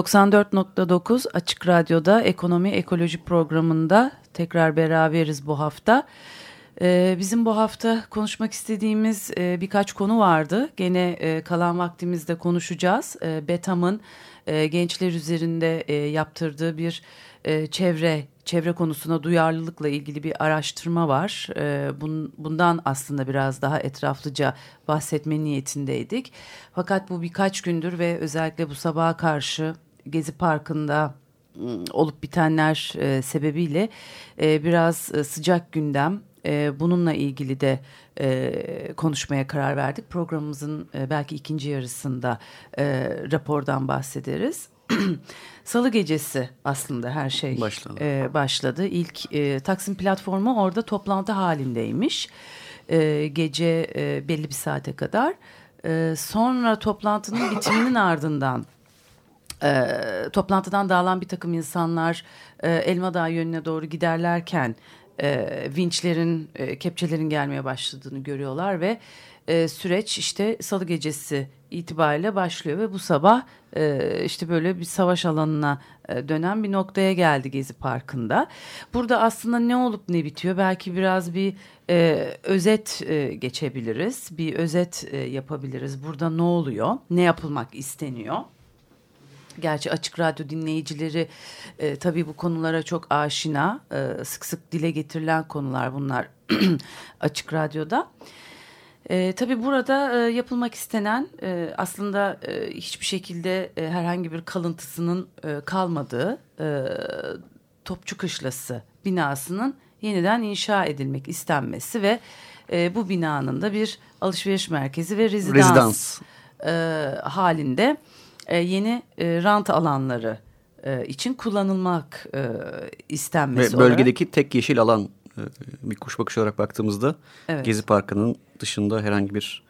94.9 Açık Radyo'da Ekonomi Ekoloji programında tekrar beraberiz bu hafta. Ee, bizim bu hafta konuşmak istediğimiz e, birkaç konu vardı. Gene e, kalan vaktimizde konuşacağız. E, BETAM'ın e, gençler üzerinde e, yaptırdığı bir e, çevre çevre konusuna duyarlılıkla ilgili bir araştırma var. E, bun, bundan aslında biraz daha etraflıca bahsetme niyetindeydik. Fakat bu birkaç gündür ve özellikle bu sabaha karşı Gezi Parkı'nda ıı, olup bitenler e, sebebiyle e, biraz e, sıcak gündem e, bununla ilgili de e, konuşmaya karar verdik. Programımızın e, belki ikinci yarısında e, rapordan bahsederiz. Salı gecesi aslında her şey başladı. E, başladı. İlk e, Taksim platformu orada toplantı halindeymiş. E, gece e, belli bir saate kadar. E, sonra toplantının bitiminin ardından e, toplantıdan dağılan bir takım insanlar e, Elmadağ yönüne doğru giderlerken e, vinçlerin, e, kepçelerin gelmeye başladığını görüyorlar ve e, süreç işte salı gecesi itibariyle başlıyor ve bu sabah e, işte böyle bir savaş alanına e, dönen bir noktaya geldi Gezi Parkı'nda. Burada aslında ne olup ne bitiyor belki biraz bir e, özet e, geçebiliriz, bir özet e, yapabiliriz. Burada ne oluyor, ne yapılmak isteniyor? Gerçi açık radyo dinleyicileri e, tabii bu konulara çok aşina. E, sık sık dile getirilen konular bunlar açık radyoda. E, tabii burada e, yapılmak istenen e, aslında e, hiçbir şekilde e, herhangi bir kalıntısının e, kalmadığı e, Topçu Kışlası binasının yeniden inşa edilmek istenmesi ve e, bu binanın da bir alışveriş merkezi ve rezidans, rezidans. E, halinde e, yeni e, rant alanları e, için kullanılmak e, istenmesi Ve bölgedeki olarak. tek yeşil alan e, bir kuş bakışı olarak baktığımızda evet. Gezi Parkı'nın dışında herhangi bir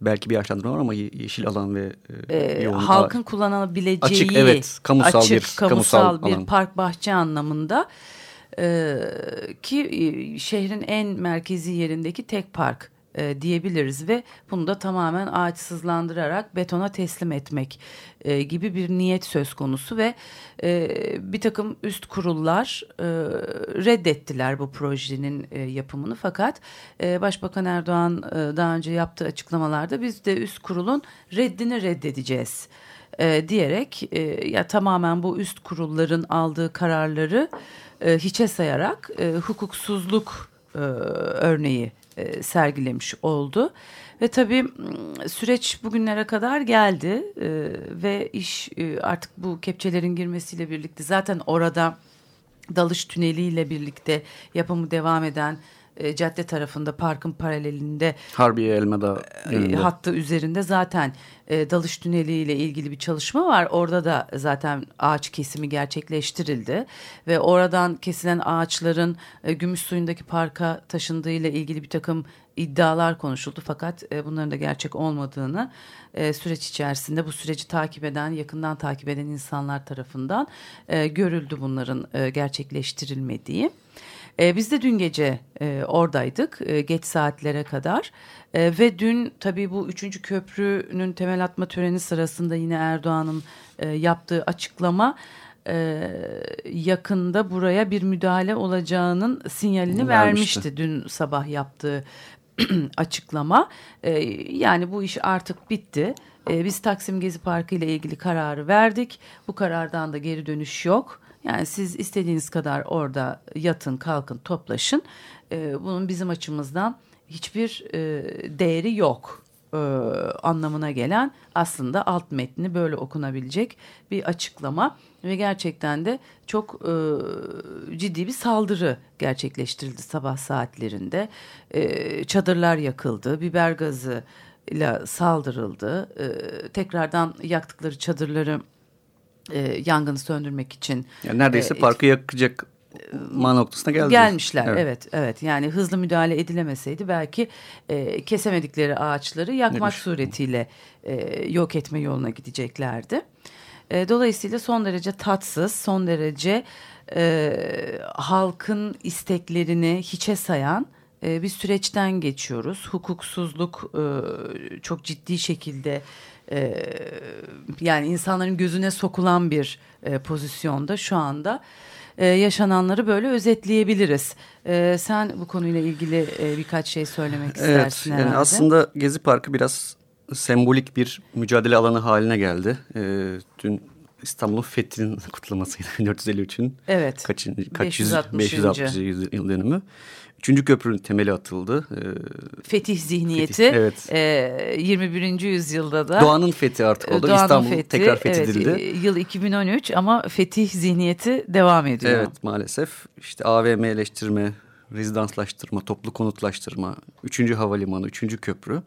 belki bir yaşlandırma var ama yeşil alan ve e, yoğun halkın kullanabileceği açık evet kamusal açık, bir kamusal, kamusal bir alan. park bahçe anlamında e, ki şehrin en merkezi yerindeki tek park e, diyebiliriz ve bunu da tamamen ağaçsızlandırarak betona teslim etmek e, gibi bir niyet söz konusu ve e, bir takım üst kurullar e, reddettiler bu projenin e, yapımını. Fakat e, Başbakan Erdoğan e, daha önce yaptığı açıklamalarda biz de üst kurulun reddini reddedeceğiz e, diyerek e, ya tamamen bu üst kurulların aldığı kararları e, hiçe sayarak e, hukuksuzluk e, örneği e, sergilemiş oldu. Ve tabii süreç bugünlere kadar geldi e, ve iş e, artık bu kepçelerin girmesiyle birlikte zaten orada dalış tüneliyle birlikte yapımı devam eden e, cadde tarafında parkın paralelinde Harbiye Elmada e, hattı üzerinde zaten e, dalış tüneli ile ilgili bir çalışma var. Orada da zaten ağaç kesimi gerçekleştirildi ve oradan kesilen ağaçların e, gümüş suyundaki parka taşındığı ile ilgili bir takım iddialar konuşuldu fakat e, bunların da gerçek olmadığını e, süreç içerisinde bu süreci takip eden yakından takip eden insanlar tarafından e, görüldü bunların e, gerçekleştirilmediği. E, biz de dün gece e, oradaydık e, geç saatlere kadar e, ve dün tabii bu üçüncü köprünün temel atma töreni sırasında yine Erdoğan'ın e, yaptığı açıklama e, yakında buraya bir müdahale olacağının sinyalini vermişti, vermişti dün sabah yaptığı açıklama. E, yani bu iş artık bitti. E, biz Taksim Gezi Parkı ile ilgili kararı verdik. Bu karardan da geri dönüş yok. Yani siz istediğiniz kadar orada yatın, kalkın, toplaşın. E, bunun bizim açımızdan hiçbir e, değeri yok e, anlamına gelen aslında alt metni böyle okunabilecek bir açıklama ve gerçekten de çok e, ciddi bir saldırı gerçekleştirildi sabah saatlerinde. E, çadırlar yakıldı, biber gazı ile saldırıldı. E, tekrardan yaktıkları çadırları e, yangını söndürmek için. Yani neredeyse e, parkı yakacak ma noktasına geldi. Gelmişler evet. evet evet yani hızlı müdahale edilemeseydi belki e, kesemedikleri ağaçları yakmak suretiyle e, yok etme yoluna gideceklerdi. E, dolayısıyla son derece tatsız son derece e, halkın isteklerini hiçe sayan e, bir süreçten geçiyoruz. Hukuksuzluk e, çok ciddi şekilde e, yani insanların gözüne sokulan bir e, pozisyonda şu anda e, yaşananları böyle özetleyebiliriz. E, sen bu konuyla ilgili e, birkaç şey söylemek istersin evet, herhalde. Yani aslında Gezi Parkı biraz sembolik bir mücadele alanı haline geldi. E, dün İstanbul'un fethinin kutlamasıydı 1453'ün. Evet. Kaçın, kaç 560. 560. yıl dönümü. Üçüncü köprünün temeli atıldı. Ee, Fetih zihniyeti. Fetih, evet. E, 21. yüzyılda da. Doğanın fethi artık oldu. Doğanın İstanbul fethi, tekrar fethedildi. Evet, yıl 2013 ama fetih zihniyeti devam ediyor. Evet maalesef. İşte AVM'leştirme, rezidanslaştırma, toplu konutlaştırma, üçüncü havalimanı, üçüncü köprü.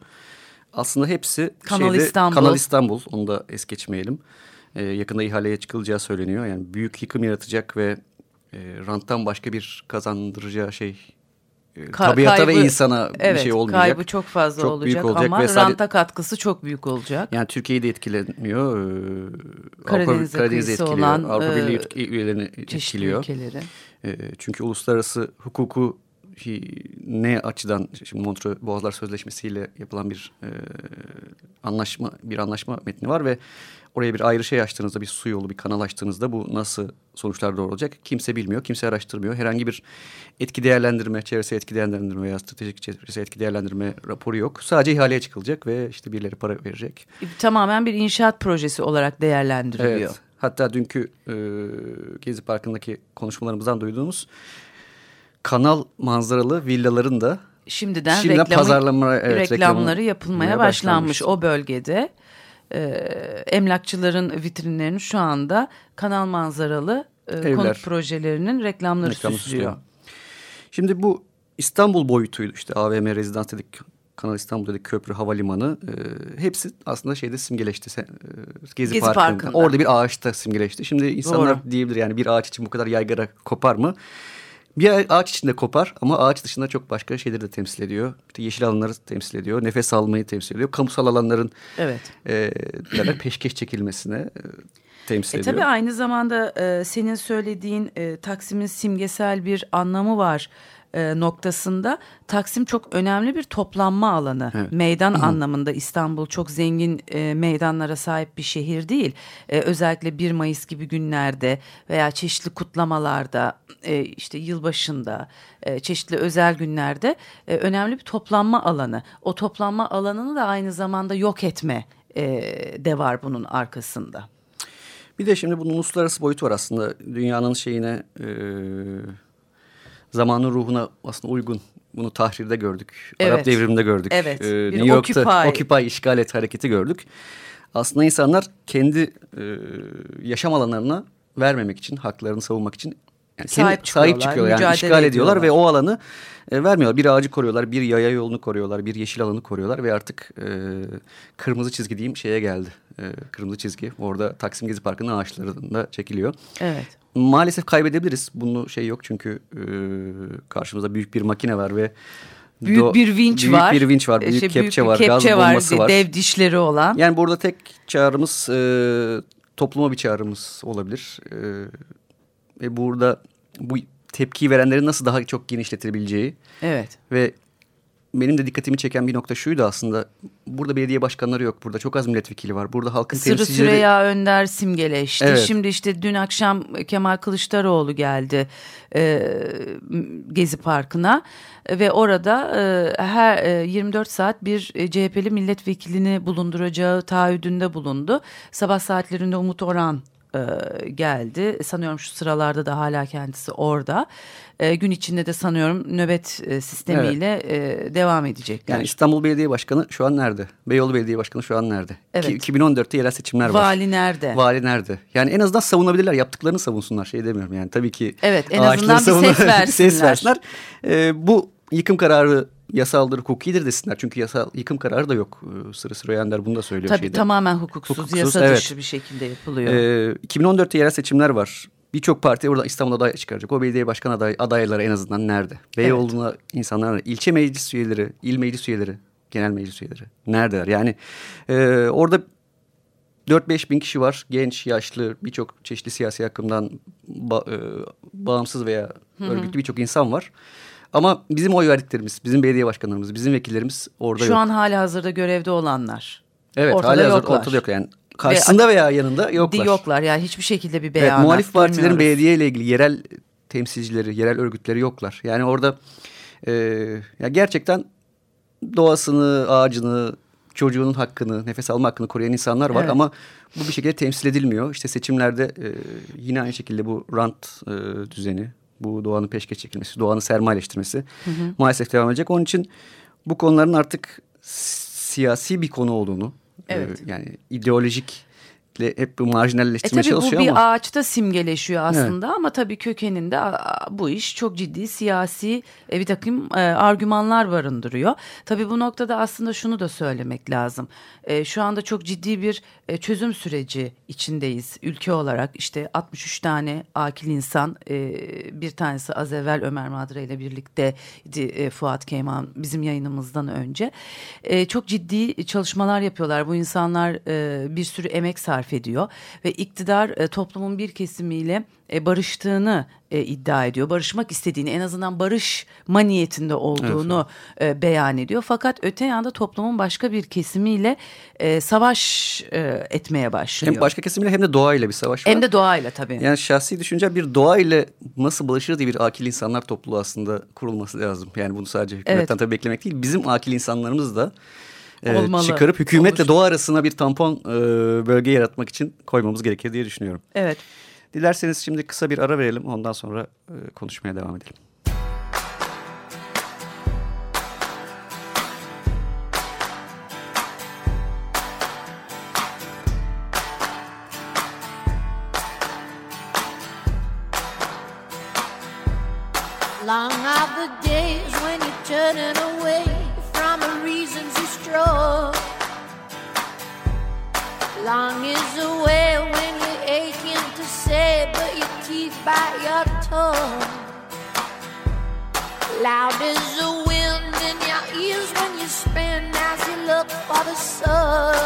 Aslında hepsi Kanal şeyde, İstanbul. Kanal İstanbul. Onu da es geçmeyelim. Ee, yakında ihaleye çıkılacağı söyleniyor. Yani büyük yıkım yaratacak ve e, ranttan başka bir kazandıracağı şey e, Ka tabiata kaybı, ve insana evet, bir şey olmayacak. Kaybı çok fazla çok olacak, büyük olacak ama ve sadece, ranta katkısı çok büyük olacak. Yani Türkiye'yi de etkileniyor. Karadeniz Avrupa, etkiliyor. Olan, Avrupa Birliği e, üyelerini etkiliyor. ülkeleri. E, çünkü uluslararası hukuku ne açıdan şimdi Montreux Boğazlar Sözleşmesi ile yapılan bir e, anlaşma bir anlaşma metni var ve oraya bir ayrı şey açtığınızda bir su yolu bir kanal açtığınızda bu nasıl sonuçlar doğuracak kimse bilmiyor kimse araştırmıyor herhangi bir etki değerlendirme çevresel etki değerlendirme veya stratejik çevresel etki değerlendirme raporu yok sadece ihaleye çıkılacak ve işte birileri para verecek. Tamamen bir inşaat projesi olarak değerlendiriliyor. Evet. Hatta dünkü e, Gezi Parkı'ndaki konuşmalarımızdan duyduğumuz kanal manzaralı villaların da şimdiden, şimdiden reklamı, pazarlama, evet, reklamları yapılmaya başlanmış o bölgede. E, emlakçıların vitrinlerini şu anda kanal manzaralı e, konut projelerinin reklamları Reklam süslüyor. Şimdi bu İstanbul boyutuydu işte AVM rezidans dedik Kanal İstanbul dedik köprü havalimanı e, hepsi aslında şeyde simgeleşti e, Gezi, Gezi Parkı'nda. Parkı'nda. Orada bir ağaçta simgeleşti. Şimdi insanlar Doğru. diyebilir yani bir ağaç için bu kadar yaygara kopar mı? Bir ağaç içinde kopar ama ağaç dışında çok başka şeyleri de temsil ediyor. İşte yeşil alanları temsil ediyor. Nefes almayı temsil ediyor. Kamusal alanların evet. e, peşkeş çekilmesine e, temsil e, ediyor. Tabii aynı zamanda e, senin söylediğin e, Taksim'in simgesel bir anlamı var e, noktasında Taksim çok önemli bir toplanma alanı. Evet. Meydan anlamında İstanbul çok zengin e, meydanlara sahip bir şehir değil. E, özellikle 1 Mayıs gibi günlerde veya çeşitli kutlamalarda e, işte yılbaşında e, çeşitli özel günlerde e, önemli bir toplanma alanı. O toplanma alanını da aynı zamanda yok etme e, de var bunun arkasında. Bir de şimdi bunun uluslararası boyutu var aslında. Dünyanın şeyine e, zamanın ruhuna aslında uygun. Bunu tahrirde gördük. Evet. Arap devriminde gördük. Evet. Ee, New York'ta Occupy. Occupy işgal et hareketi gördük. Aslında insanlar kendi e, yaşam alanlarına vermemek için, haklarını savunmak için yani sahip, sahip çıkıyor yani işgal ediyorlar ve o alanı e, vermiyorlar. Bir ağacı koruyorlar, bir yaya yolunu koruyorlar, bir yeşil alanı koruyorlar ve artık e, kırmızı çizgi diyeyim şeye geldi. E, kırmızı çizgi orada Taksim Gezi Parkı'nın ağaçlarında çekiliyor. Evet maalesef kaybedebiliriz. Bunu şey yok çünkü e, karşımızda büyük bir makine var ve büyük bir vinç büyük var. Büyük bir vinç var, büyük şey, kepçe büyük var, kepçe gaz bombası var, Dev dişleri olan. Yani burada tek çağrımız e, topluma bir çağrımız olabilir. E, ve burada bu tepkiyi verenleri nasıl daha çok genişletebileceği. Evet. Ve benim de dikkatimi çeken bir nokta şuydu aslında. Burada belediye başkanları yok. Burada çok az milletvekili var. Burada halkın Sırrı temsilcileri... Süreyya Önder simgeleşti. Evet. Şimdi işte dün akşam Kemal Kılıçdaroğlu geldi e, Gezi Parkı'na. Ve orada e, her e, 24 saat bir e, CHP'li milletvekilini bulunduracağı taahhüdünde bulundu. Sabah saatlerinde Umut Orhan e, geldi. Sanıyorum şu sıralarda da hala kendisi orada. E, gün içinde de sanıyorum nöbet e, sistemiyle evet. e, devam edecekler. Yani İstanbul Belediye Başkanı şu an nerede? Beyoğlu Belediye Başkanı şu an nerede? Evet. 2014'te yerel seçimler var. Vali nerede? Vali nerede? Yani en azından savunabilirler. Yaptıklarını savunsunlar. Şey demiyorum yani tabii ki. Evet en azından bir ses versinler. ses versinler. E, bu yıkım kararı yasaldır, hukukidir desinler. Çünkü yasal yıkım kararı da yok. Ee, Sırı Sırı Önder bunu da söylüyor. Tabii şeyde. tamamen hukuksuz, Hukuksuz, yasa evet. dışı bir şekilde yapılıyor. Ee, 2014'te yerel seçimler var. Birçok parti orada İstanbul'da aday çıkaracak. O belediye başkan aday, adayları en azından nerede? Beyoğlu'na insanlar, ilçe meclis üyeleri, il meclis üyeleri, genel meclis üyeleri neredeler? Yani e, orada 4-5 bin kişi var. Genç, yaşlı, birçok çeşitli siyasi akımdan ba- e, bağımsız veya örgütlü birçok insan var. Ama bizim oy verdiklerimiz, bizim belediye başkanlarımız, bizim vekillerimiz orada Şu yok. an hala hazırda görevde olanlar. evet, ortada hala hazır, yoklar. ortada yok yani. Karşısında veya yanında yoklar. Yoklar yani hiçbir şekilde bir Evet, beyanat muhalif partilerin belediye ile ilgili yerel temsilcileri, yerel örgütleri yoklar. Yani orada e, ya gerçekten doğasını, ağacını, çocuğunun hakkını, nefes alma hakkını koruyan insanlar var Evet. ama bu bir şekilde temsil edilmiyor. İşte seçimlerde e, yine aynı şekilde bu rant e, düzeni, bu doğanın peşkeş çekilmesi, doğanın sermayeleştirmesi maalesef devam edecek. Onun için bu konuların artık siyasi bir konu olduğunu, e, Evet. yani ideolojik hep bu E marjinalleştirmeye bu çalışıyor bir ama ağaçta simgeleşiyor aslında ama tabii kökeninde bu iş çok ciddi siyasi e, bir takım e, argümanlar barındırıyor. Tabii bu noktada aslında şunu da söylemek lazım. E, şu anda çok ciddi bir e, çözüm süreci içindeyiz ülke olarak. İşte 63 tane akil insan e, bir tanesi az evvel Ömer Madre ile birlikte e, Fuat Keyman bizim yayınımızdan önce. E, çok ciddi çalışmalar yapıyorlar. Bu insanlar e, bir sürü emek sarf ediyor ve iktidar e, toplumun bir kesimiyle e, barıştığını e, iddia ediyor. Barışmak istediğini en azından barışma niyetinde olduğunu e, beyan ediyor. Fakat öte yanda toplumun başka bir kesimiyle e, savaş e, etmeye başlıyor. hem başka kesimiyle hem de doğayla bir savaş var. Hem de doğayla tabii. Yani şahsi düşünce bir doğa ile nasıl barışır diye bir akil insanlar topluluğu aslında kurulması lazım. Yani bunu sadece hükümetten Evet. tabii beklemek değil. Bizim akil insanlarımız da e, Olmalı. çıkarıp hükümetle Olur. doğa arasına bir tampon e, bölge yaratmak için koymamız gerekir diye düşünüyorum. Evet. Dilerseniz şimdi kısa bir ara verelim. Ondan sonra e, konuşmaya devam edelim. Loud as the wind in your ears when you spin as you look for the sun.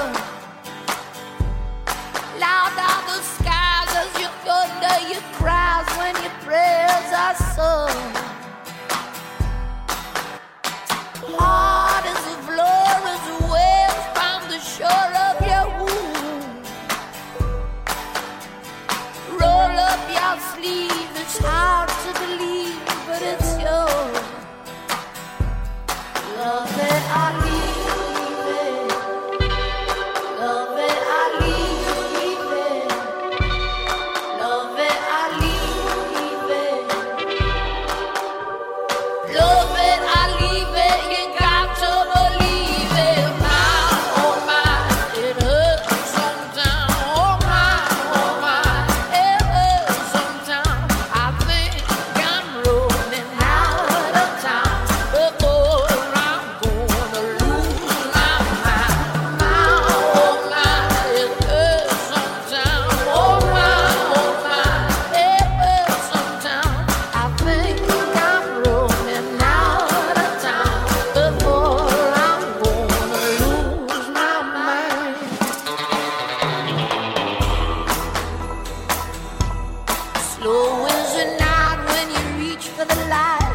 Oh, is it not when you reach for the light?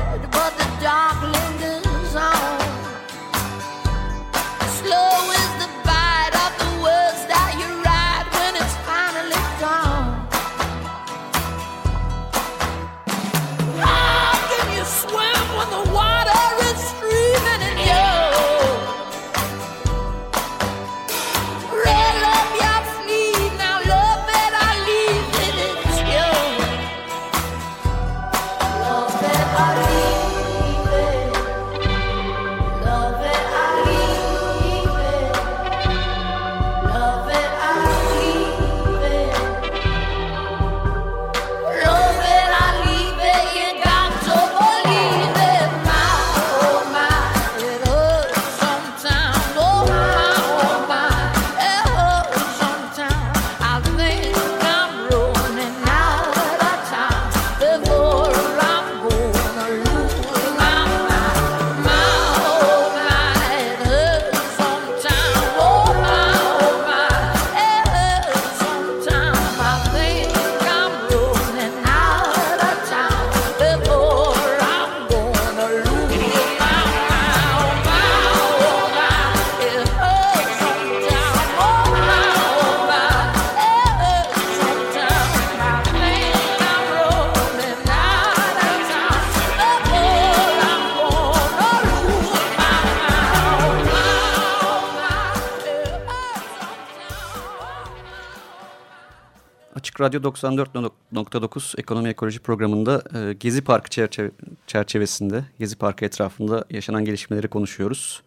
Radyo 94.9 Ekonomi Ekoloji programında e, Gezi Parkı çerçeve çerçevesinde, Gezi Parkı etrafında yaşanan gelişmeleri konuşuyoruz.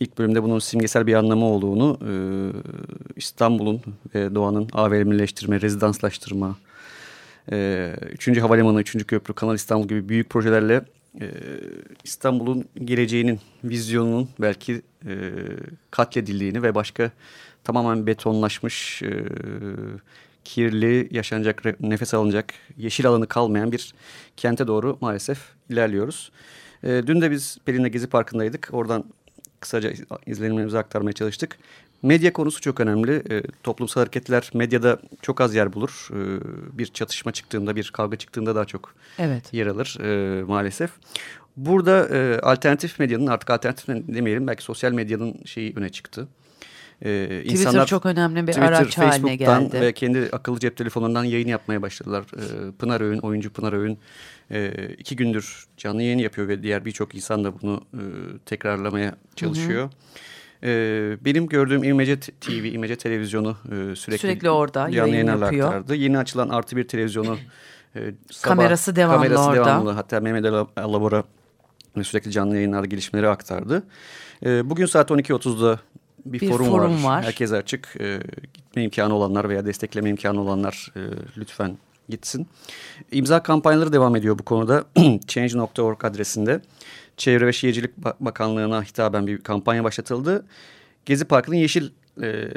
İlk bölümde bunun simgesel bir anlamı olduğunu, e, İstanbul'un ve doğanın AVM'leştirme, rezidanslaştırma, e, 3. Havalimanı, 3. Köprü, Kanal İstanbul gibi büyük projelerle e, İstanbul'un geleceğinin, vizyonunun belki e, katledildiğini ve başka tamamen betonlaşmış, e, kirli, yaşanacak, nefes alınacak, yeşil alanı kalmayan bir kente doğru maalesef ilerliyoruz. E, dün de biz Pelin'le Gezi Parkı'ndaydık. Oradan kısaca izlenimlerimizi aktarmaya çalıştık. Medya konusu çok önemli. E, toplumsal hareketler medyada çok az yer bulur. E, bir çatışma çıktığında, bir kavga çıktığında daha çok evet. yer alır e, maalesef. Burada e, alternatif medyanın artık alternatif demeyelim belki sosyal medyanın şeyi öne çıktı. Ee, Twitter insanlar, çok önemli bir Twitter, araç haline geldi. ve kendi akıllı cep telefonundan yayın yapmaya başladılar. Ee, Pınar Öğün, oyuncu Pınar Öğün e, iki gündür canlı yayın yapıyor ve diğer birçok insan da bunu e, tekrarlamaya çalışıyor. Hı hı. Ee, benim gördüğüm İmece TV, İmece televizyonu e, sürekli, sürekli orada canlı yayın yapıyor. Aktardı. Yeni açılan Artı Bir televizyonu e, sabah, kamerası devamlı kamerası orada. Devamlı. Hatta Mehmet Alabora sürekli canlı yayınlarda gelişmeleri aktardı. E, bugün saat 12.30'da bir, bir forum, forum var. var. Herkese açık. E, gitme imkanı olanlar veya destekleme imkanı olanlar e, lütfen gitsin. İmza kampanyaları devam ediyor bu konuda. Change.org adresinde. Çevre ve Şehircilik Bakanlığı'na hitaben bir kampanya başlatıldı. Gezi Parkı'nın yeşil e,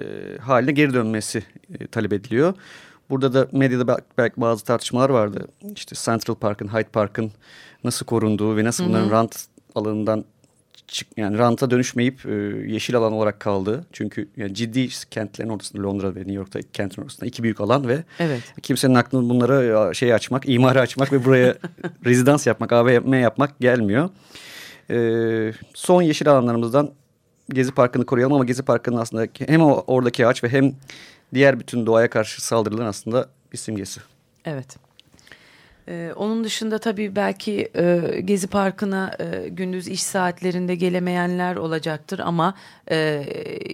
haline geri dönmesi e, talep ediliyor. Burada da medyada belki bazı tartışmalar vardı. İşte Central Park'ın, Hyde Park'ın nasıl korunduğu ve nasıl bunların rant alanından çık yani ranta dönüşmeyip e, yeşil alan olarak kaldı. Çünkü yani ciddi kentlerin ortasında Londra ve New York'ta kentin ortasında iki büyük alan ve evet. kimsenin aklına bunlara şey açmak, imarı açmak ve buraya rezidans yapmak, AVM yapmak gelmiyor. E, son yeşil alanlarımızdan Gezi Parkı'nı koruyalım ama Gezi Parkı'nın aslında hem oradaki ağaç ve hem diğer bütün doğaya karşı saldırıların aslında bir simgesi. Evet. Ee, onun dışında tabii belki e, Gezi Parkı'na e, gündüz iş saatlerinde gelemeyenler olacaktır ama e,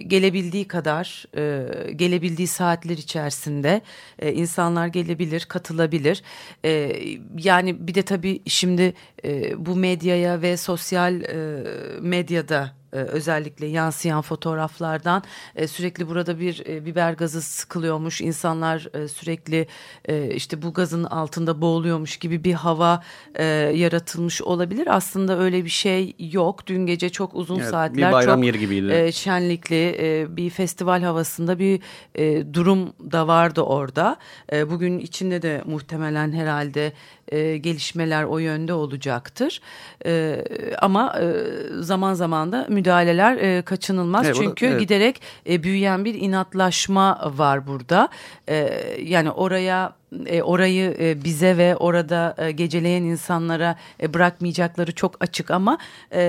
gelebildiği kadar e, gelebildiği saatler içerisinde e, insanlar gelebilir, katılabilir. E, yani bir de tabii şimdi e, bu medyaya ve sosyal e, medyada e, özellikle yansıyan fotoğraflardan e, sürekli burada bir e, biber gazı sıkılıyormuş insanlar sürekli işte bu gazın altında boğuluyormuş gibi bir hava yaratılmış olabilir. Aslında öyle bir şey yok. Dün gece çok uzun evet, saatler bir bayram çok yeri gibiydi. şenlikli bir festival havasında bir durum da vardı orada. Bugün içinde de muhtemelen herhalde gelişmeler o yönde olacaktır. Ama zaman zaman da müdahaleler e, kaçınılmaz. Evet, Çünkü evet. giderek e, büyüyen bir inatlaşma var burada. E, yani oraya e, orayı e, bize ve orada e, geceleyen insanlara e, bırakmayacakları çok açık ama e,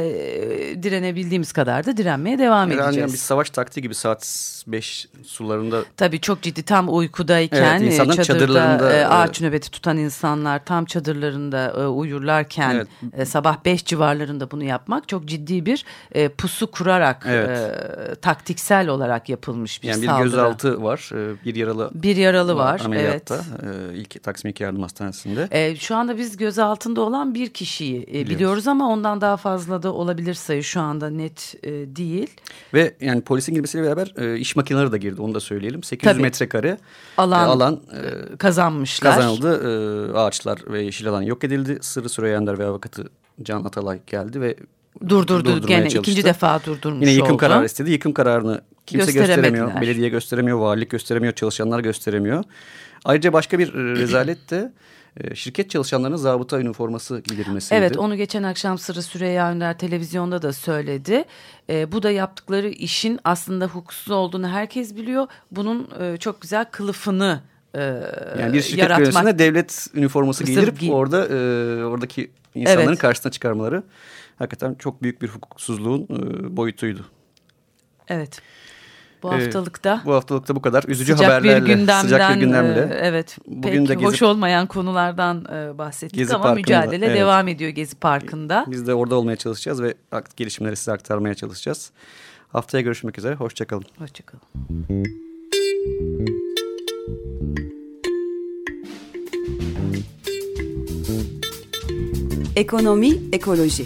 direnebildiğimiz kadar da direnmeye devam Herhalde edeceğiz. Bir savaş taktiği gibi saat 5 sularında. Tabii çok ciddi tam uykudayken evet, çadırda çadırlarında, e, ağaç e, nöbeti tutan insanlar tam çadırlarında e, uyurlarken evet. e, sabah 5 civarlarında bunu yapmak çok ciddi bir e, pusu kurarak evet. e, taktiksel olarak yapılmış bir yani saldırı. Yani bir gözaltı var e, bir yaralı. Bir yaralı var, var ameliyatta. evet. E, ilk Taksim İlk Yardım Hastanesi'nde. E, şu anda biz gözaltında olan bir kişiyi e, biliyoruz. biliyoruz ama ondan daha fazla da olabilir sayı şu anda net e, değil. Ve yani polisin girmesiyle beraber e, iş makineleri de girdi onu da söyleyelim. 800 Tabii. metrekare alan, e, alan e, kazanmışlar. Kazanıldı. E, ağaçlar ve yeşil alan yok edildi. Sırrı Süreyyander ve avukatı Can Atalay geldi ve durdurdu gene çalıştı. ikinci defa durdurmuş Yine yıkım oldu. kararı istedi. Yıkım kararını kimse gösteremiyor. Belediye gösteremiyor, valilik gösteremiyor, çalışanlar gösteremiyor. Ayrıca başka bir e, rezalet de e, şirket çalışanlarının zabıta üniforması giydirilmesiydi. Evet onu geçen akşam Sırrı Süreyya Önder televizyonda da söyledi. E, bu da yaptıkları işin aslında hukuksuz olduğunu herkes biliyor. Bunun e, çok güzel kılıfını e, yani bir şirket yaratmak. devlet üniforması giydirip giy orada e, oradaki insanların evet. karşısına çıkarmaları hakikaten çok büyük bir hukuksuzluğun e, boyutuydu. Evet. Bu ee, haftalıkta. Ee, bu haftalıkta bu kadar. Üzücü sıcak haberlerle, bir gündemden, sıcak bir gündemle. E, evet, Bugün pek de Gezi, hoş olmayan konulardan e, bahsettik Gezi ama mücadele evet. devam ediyor Gezi Parkı'nda. Biz de orada olmaya çalışacağız ve gelişmeleri size aktarmaya çalışacağız. Haftaya görüşmek üzere, hoşçakalın. Hoşçakalın. Ekonomi, ekoloji.